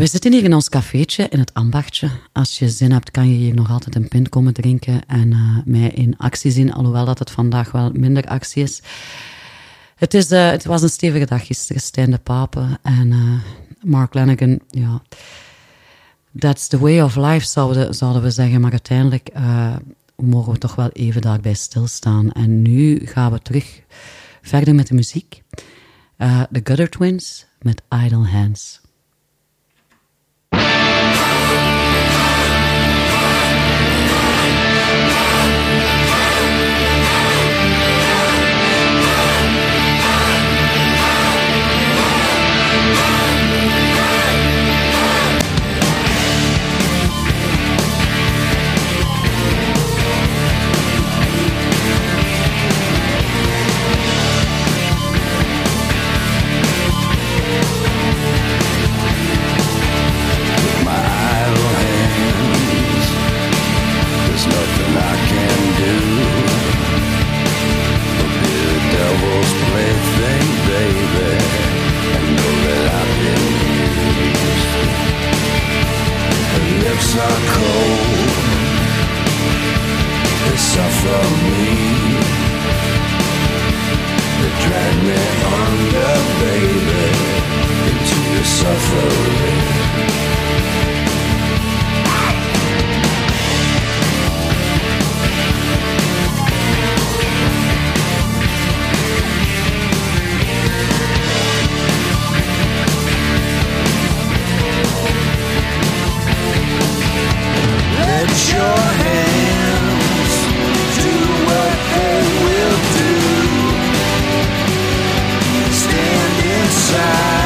We zitten hier in ons cafeetje in het ambachtje. Als je zin hebt, kan je hier nog altijd een pint komen drinken en uh, mij in actie zien, alhoewel dat het vandaag wel minder actie is. Het, is, uh, het was een stevige dag gisteren, Stijn de Pape en uh, Mark Lanigan, ja... That's the way of life, zouden, zouden we zeggen. Maar uiteindelijk mogen we toch wel even daarbij stilstaan. En nu gaan we terug verder met de muziek. De Gutter Twins met Idle Hands. Are cold They suffer me. They drag me under, baby Into the suffering inside.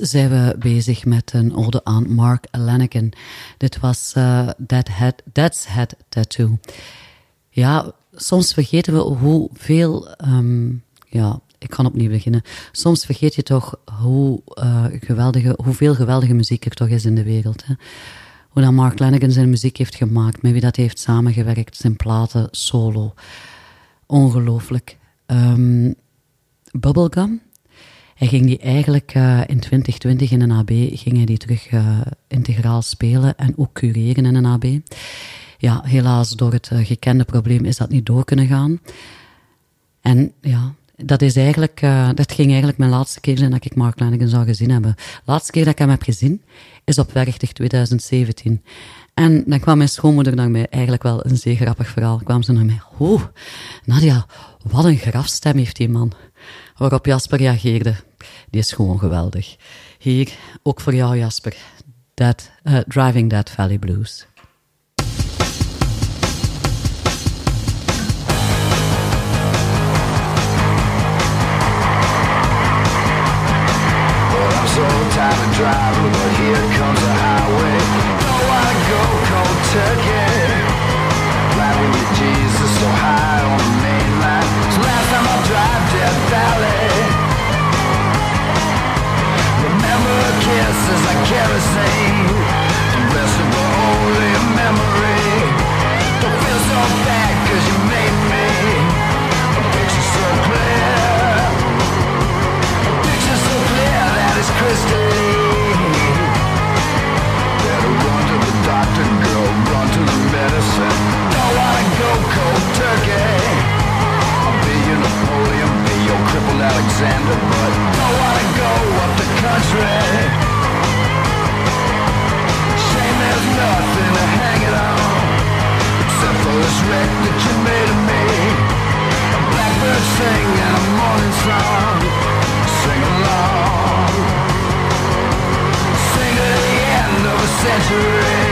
Zijn we bezig met een ode aan Mark Lanigan. Dit was eh, That Head, That's Head Tattoo. Ja, soms vergeten we hoeveel... ehm, ja, ik kan opnieuw beginnen. Soms vergeet je toch hoe, eh, geweldige, hoeveel geweldige muziek er toch is in de wereld. Hè? Hoe dat Mark Lanigan zijn muziek heeft gemaakt, met wie dat heeft samengewerkt, zijn platen, solo. Ongelooflijk. Ehm, Bubblegum, hij ging die eigenlijk eh, in 2020 in een AB ging hij die terug eh, integraal spelen en ook cureren in een AB. Ja, helaas door het eh, gekende probleem is dat niet door kunnen gaan. En ja, dat, is eigenlijk, dat ging eigenlijk mijn laatste keer zijn dat ik Mark Lanigan zou gezien hebben. Laatste keer dat ik hem heb gezien is op Werchtig 2017. En dan kwam mijn schoonmoeder naar mij, eigenlijk wel een zeer grappig verhaal, kwam ze naar mij. Oh, Nadia, wat een grafstem heeft die man. Waarop Jasper reageerde. Die is gewoon geweldig. Hier, ook voor jou Jasper. That, eh, Driving That Valley Blues. But don't wanna go up the country. Shame there's nothing to hang it on, except for this wreck that you made of me. A blackbird a morning song. Sing along. Sing to the end of a century.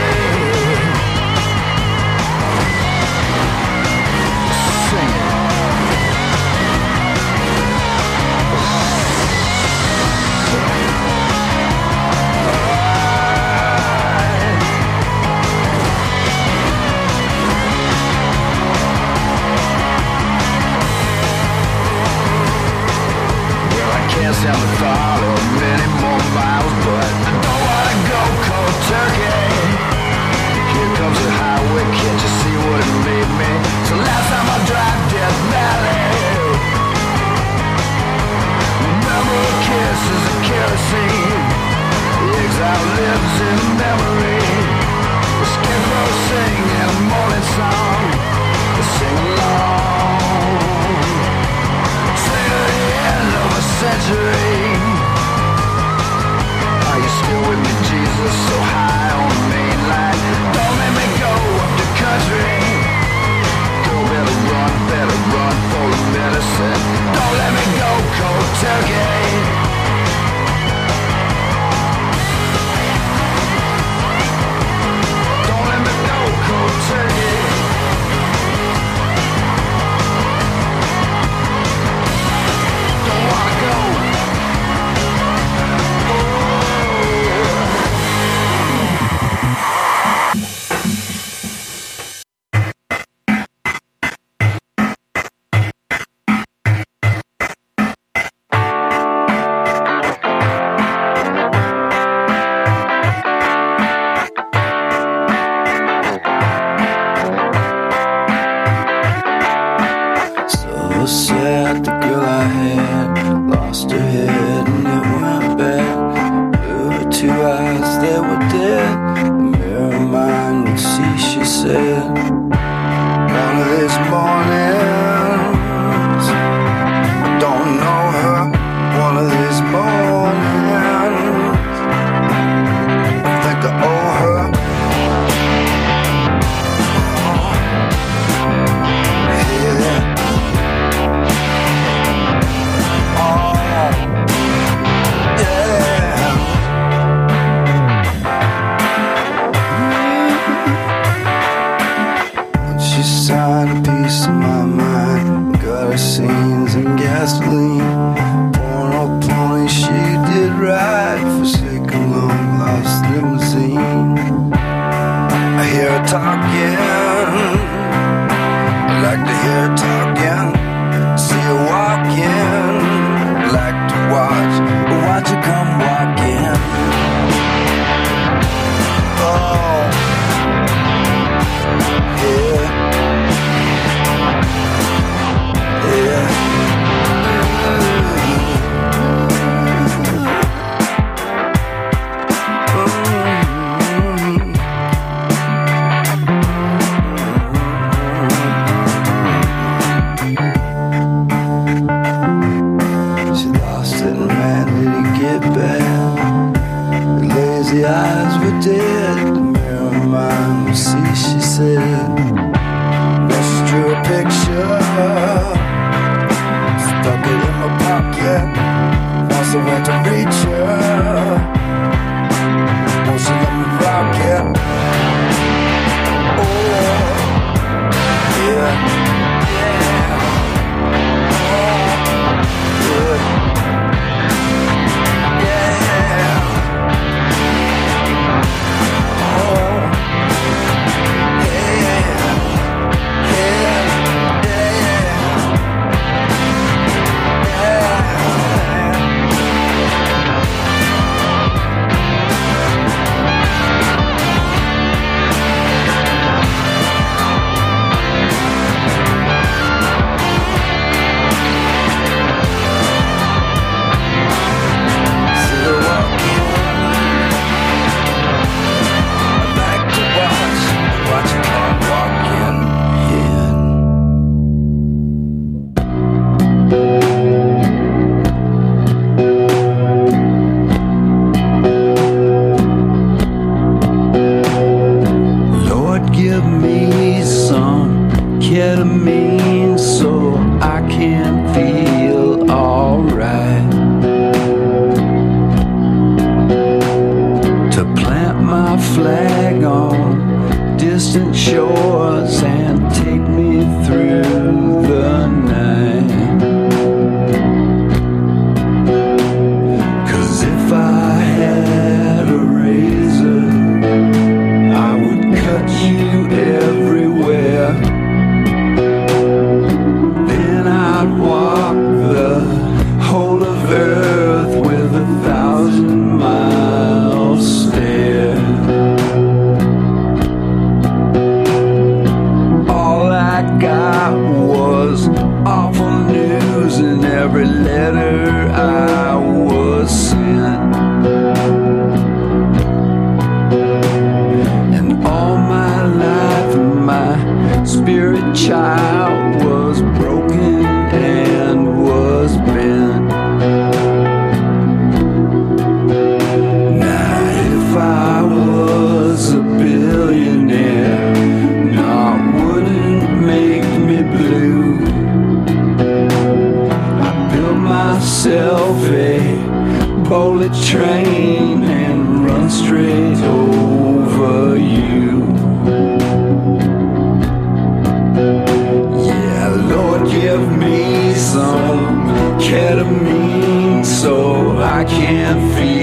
give me some ketamine so I can feel.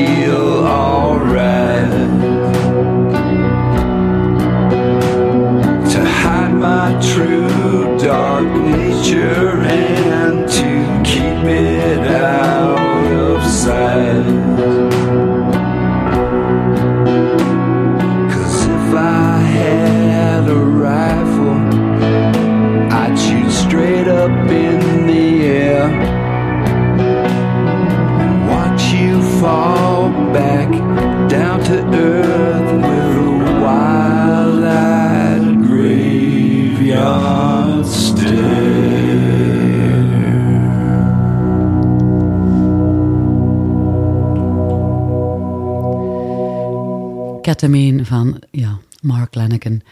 Mark Lennigan.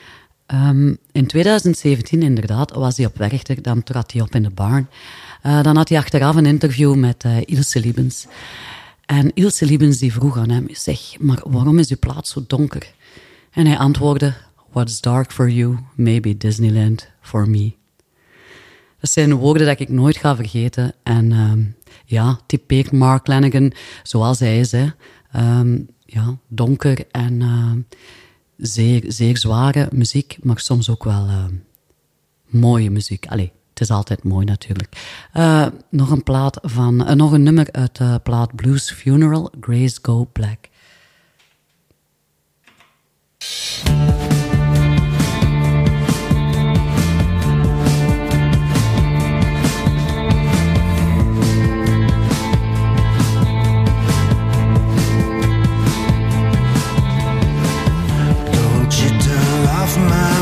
Ehm, in 2017 inderdaad was hij op Werchter, dan trad hij op in de barn. Eh, dan had hij achteraf een interview met eh, Ilse Liebens. En Ilse Liebens die vroeg aan hem, zeg, maar waarom is uw plaats zo donker? En hij antwoordde, what's dark for you maybe Disneyland for me. Dat zijn woorden dat ik nooit ga vergeten. En um, ja, typeert Mark Lennigan zoals hij is. Hè. Ehm, ja, donker en zeer, zeer zware muziek, maar soms ook wel eh, mooie muziek. Allee, het is altijd mooi natuurlijk. Eh, nog, een plaat van, eh, nog een nummer uit de plaat Blues Funeral, Grace Go Black. of mine.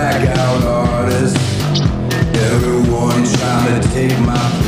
blackout artist. Everyone trying to take my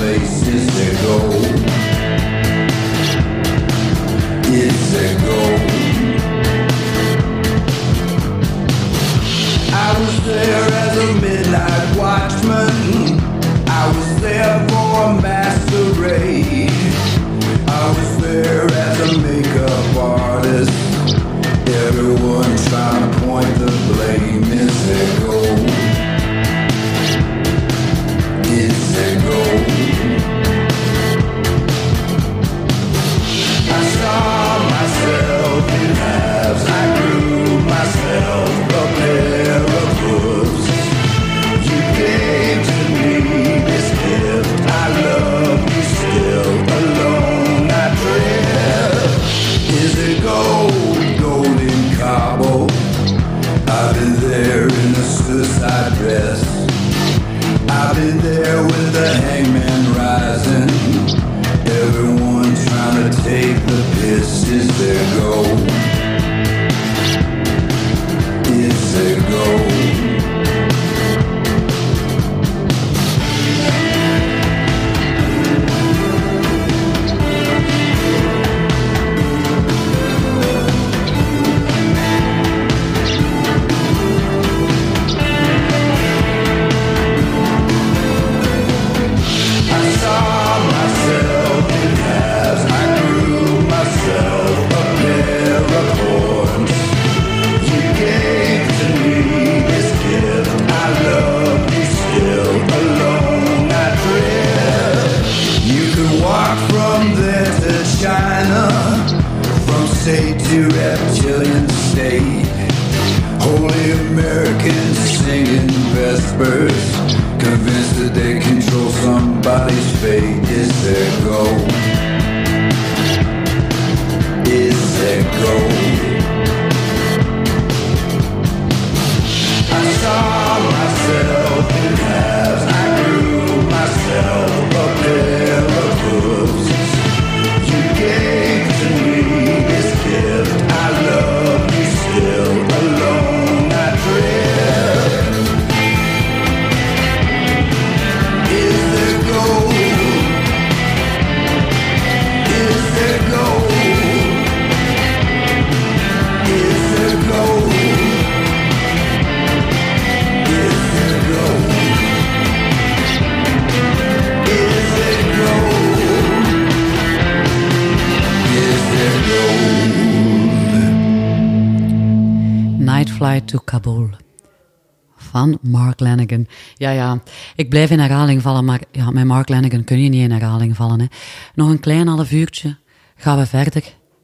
Ja, ja, ik blijf in herhaling vallen, maar ja, met Mark Lanigan kun je niet in herhaling vallen. Hè. Nog een klein half uurtje, gaan we verder.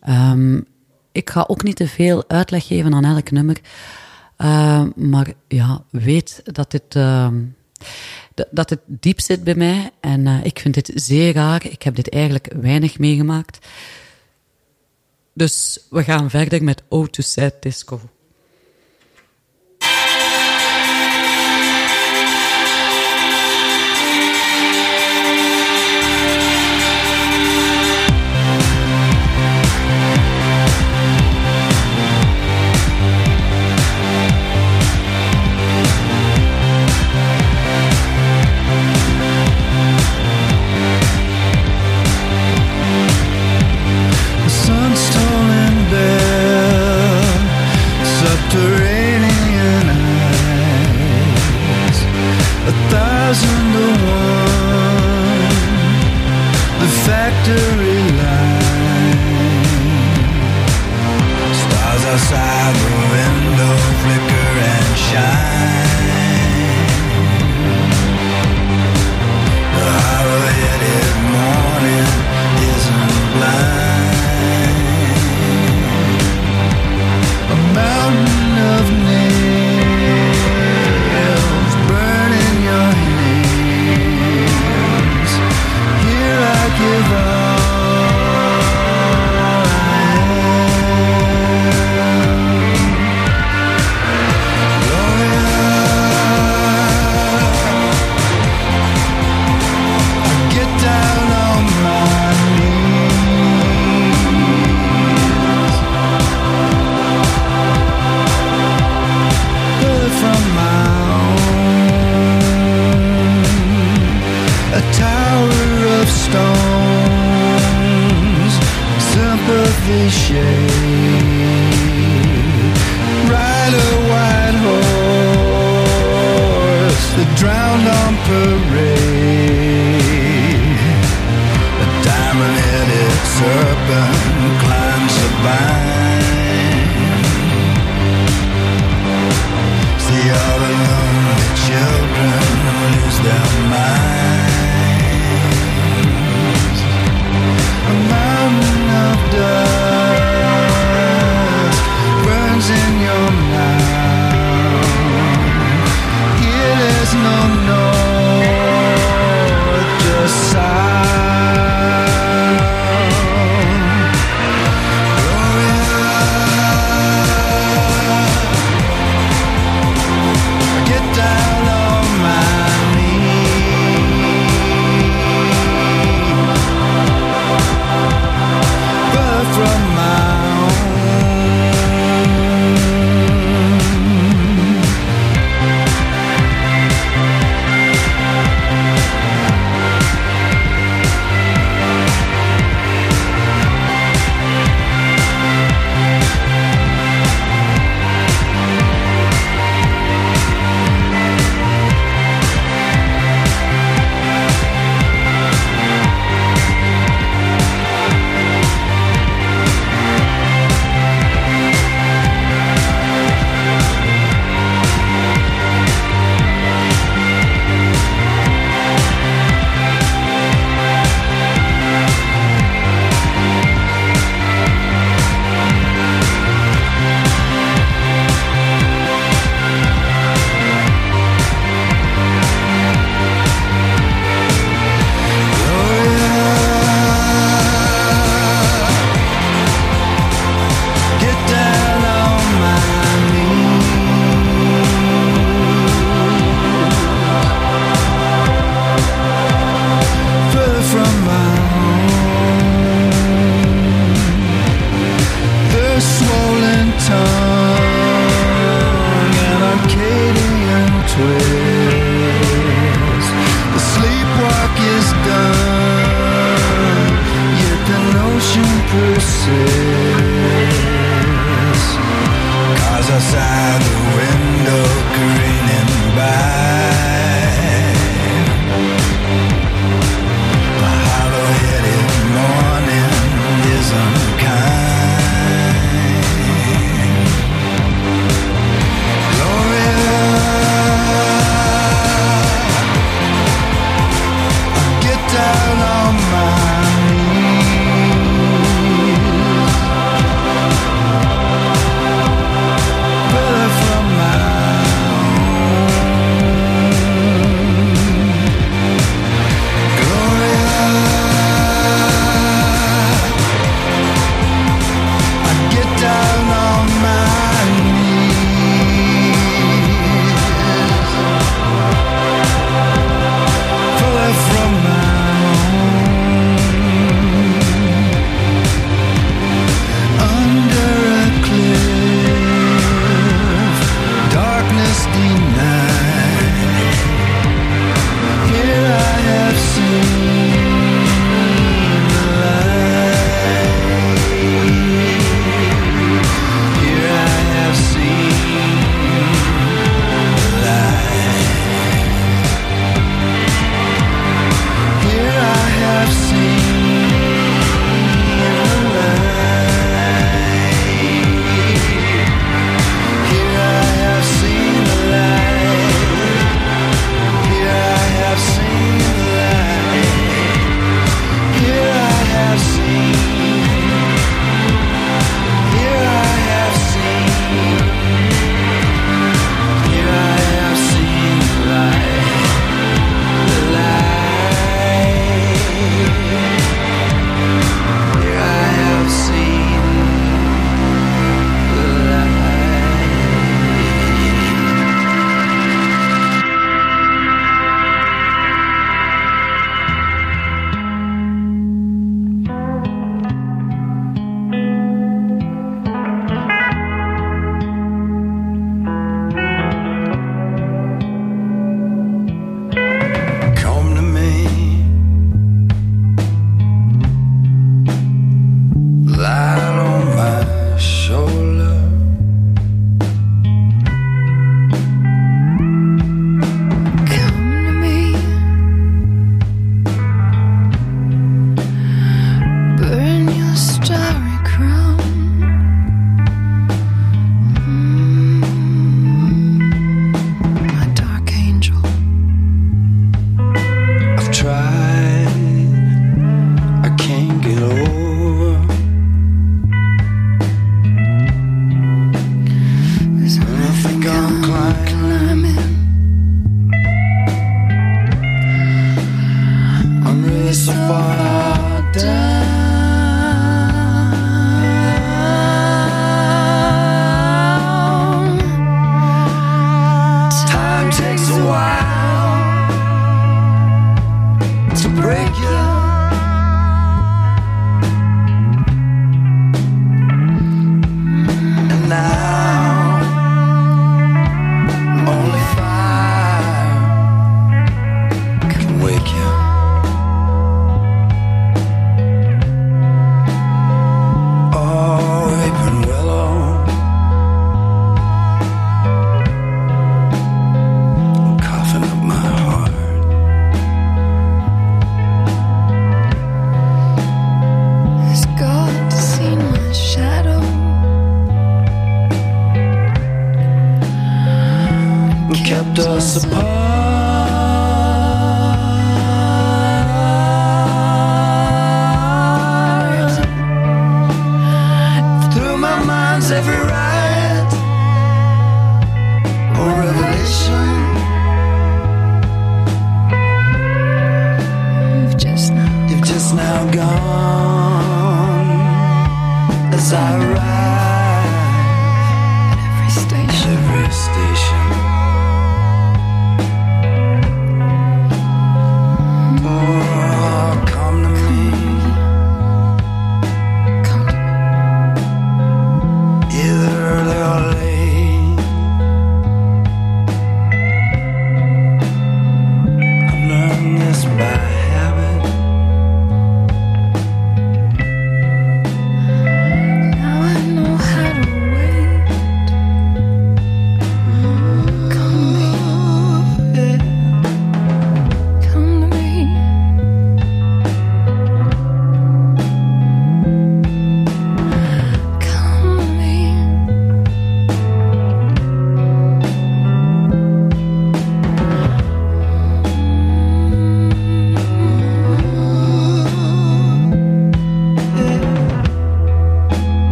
Ehm, ik ga ook niet te veel uitleg geven aan elk nummer. Eh, maar ja, weet dat dit... Ehm, dat het diep zit bij mij. En eh, ik vind dit zeer raar. Ik heb dit eigenlijk weinig meegemaakt. Dus we gaan verder met O to Sad Disco.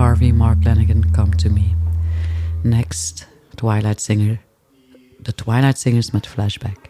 Harvey, Mark Lanigan, Come to Me. Next, Twilight Singer. The Twilight Singers met Flashback.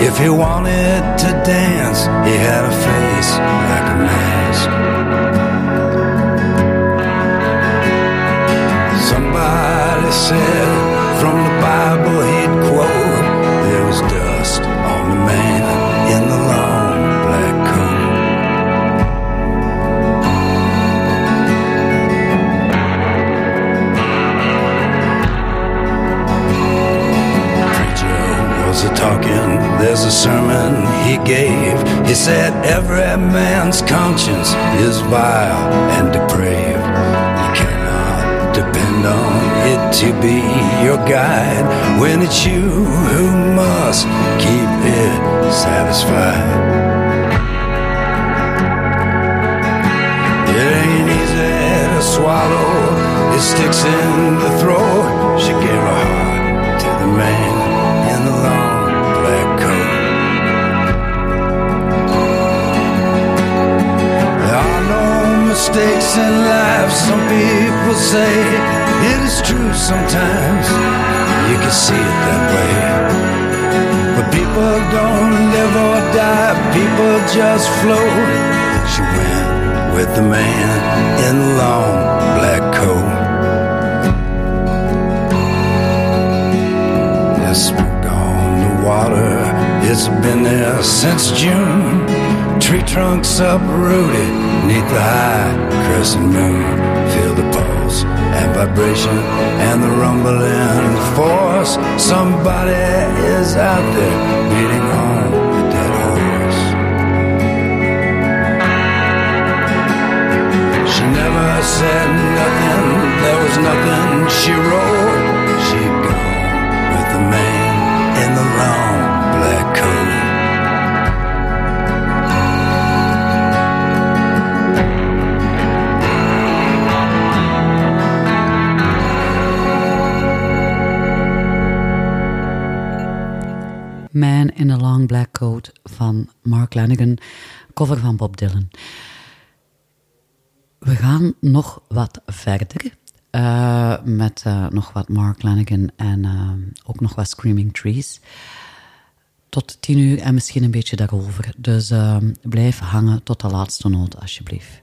If he wanted to dance. He had a face like a mask. Somebody said from the Bible he'd quote, There was dust on the man in the long black coat. preacher was a talking. There's a sermon he gave. He said, Every man's conscience is vile and depraved. You cannot depend on it to be your guide when it's you who must keep it satisfied. It ain't easy to swallow. It sticks in the throat. She gave mistakes in life. Some people say it is true sometimes. You can see it that way. But people don't live or die, people just float. She went with the man in the long black coat. It's gone the water, it's been there since June. Tree trunks uprooted neath the high crescent moon. Feel the pulse and vibration and the rumbling force. Somebody is out there beating on a dead horse. She never said nothing, there was nothing she wrote. Man in a Long Black Coat van Mark Lanigan, cover van Bob Dylan. We gaan nog wat verder eh, met eh, nog wat Mark Lanigan en eh, ook nog wat Screaming Trees. Tot tien uur en misschien een beetje daarover. Dus blijf hangen tot de laatste noot, alsjeblieft.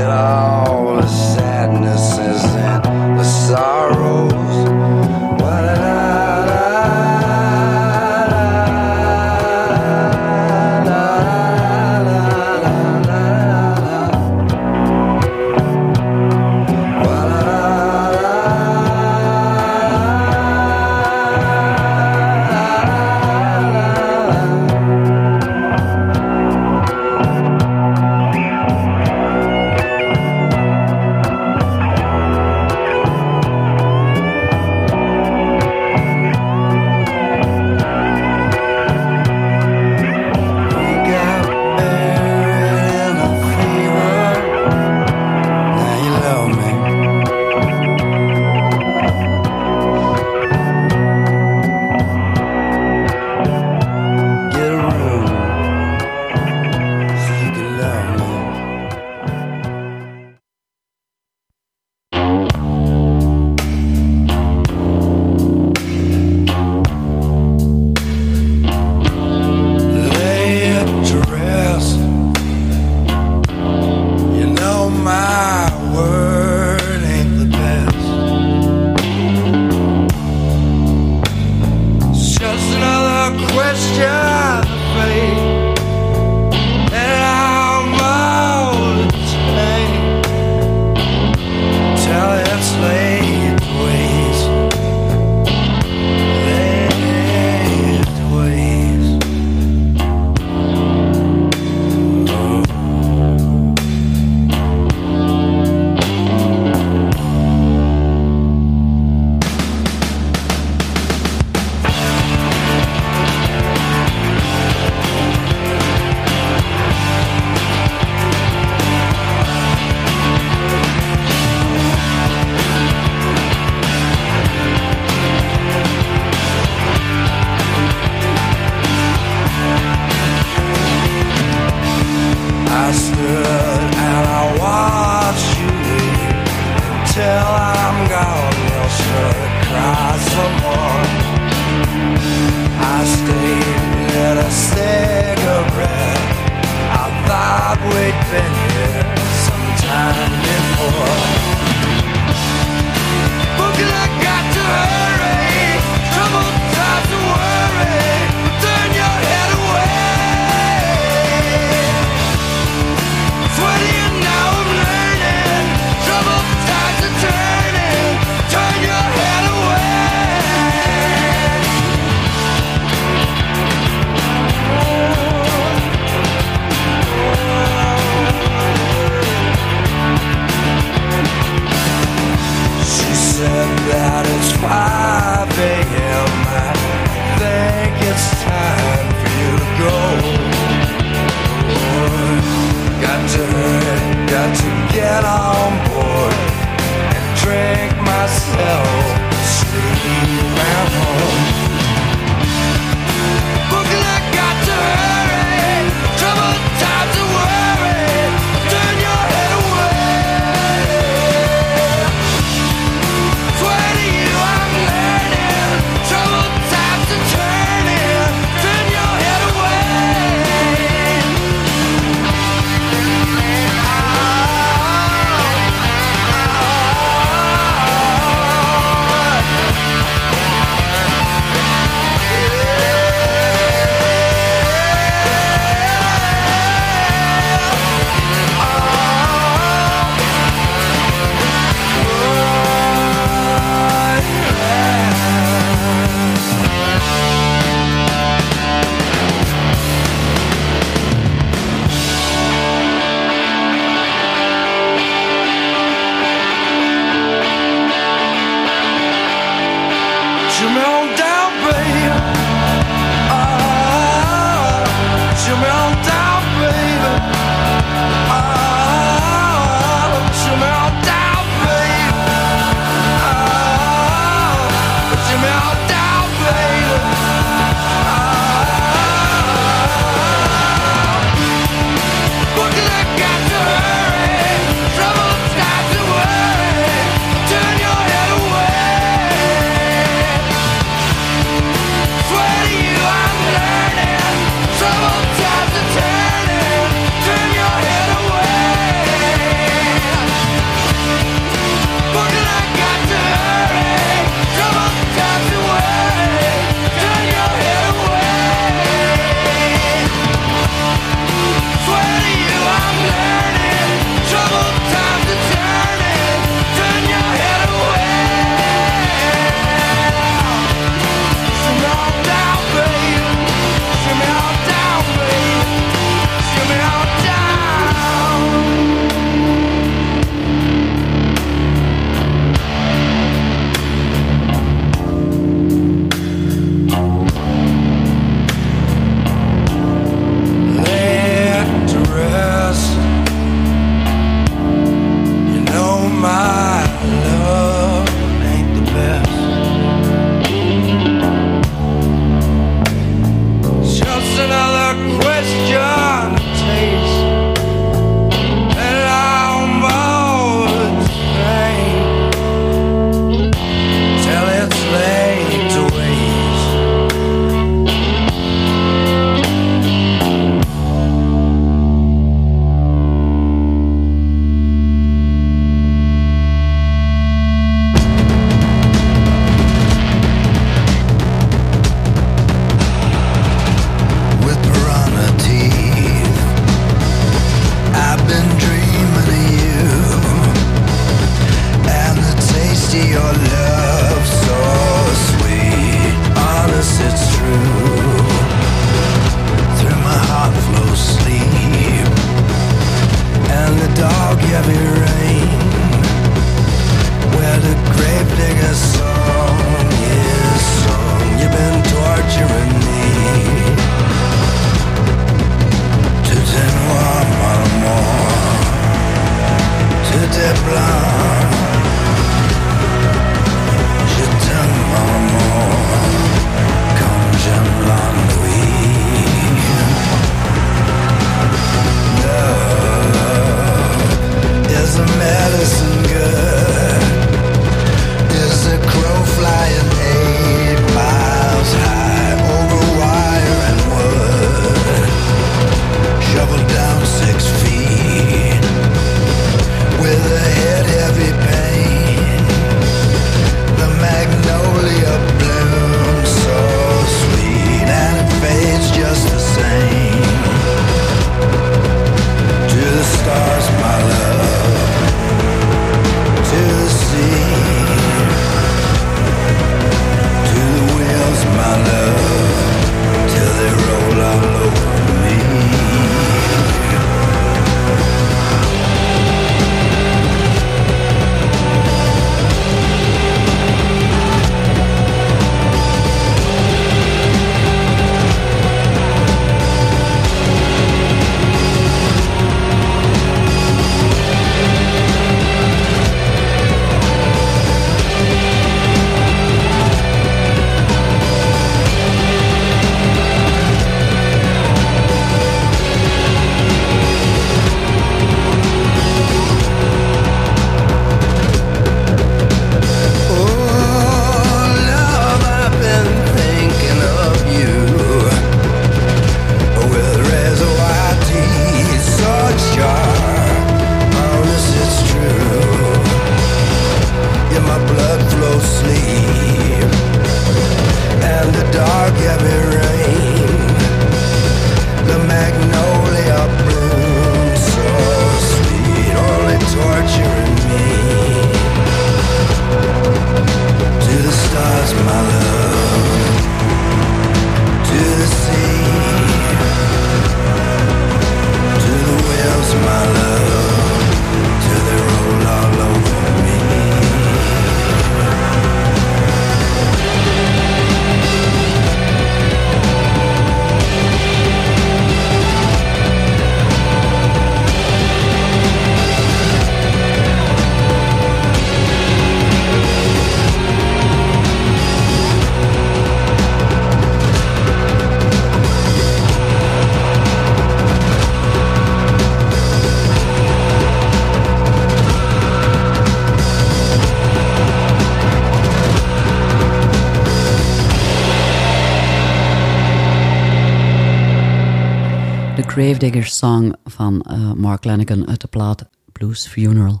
Gravedigger song van eh, Mark Lanigan uit de plaat Blues Funeral.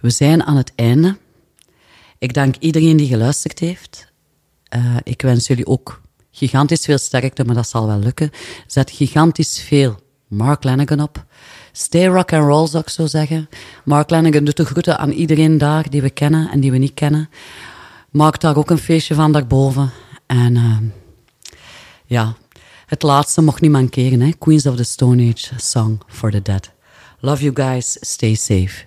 We zijn aan het einde. Ik dank iedereen die geluisterd heeft. Eh, ik wens jullie ook gigantisch veel sterkte, maar dat zal wel lukken. Zet gigantisch veel Mark Lanigan op. Stay rock and roll, zou ik zo zeggen. Mark Lanigan doet de groeten aan iedereen daar die we kennen en die we niet kennen. Maak daar ook een feestje van daarboven. En uh, ja, het laatste mocht niet mankeren, hè? Queens of the Stone Age, Song for the Dead. Love you guys, stay safe.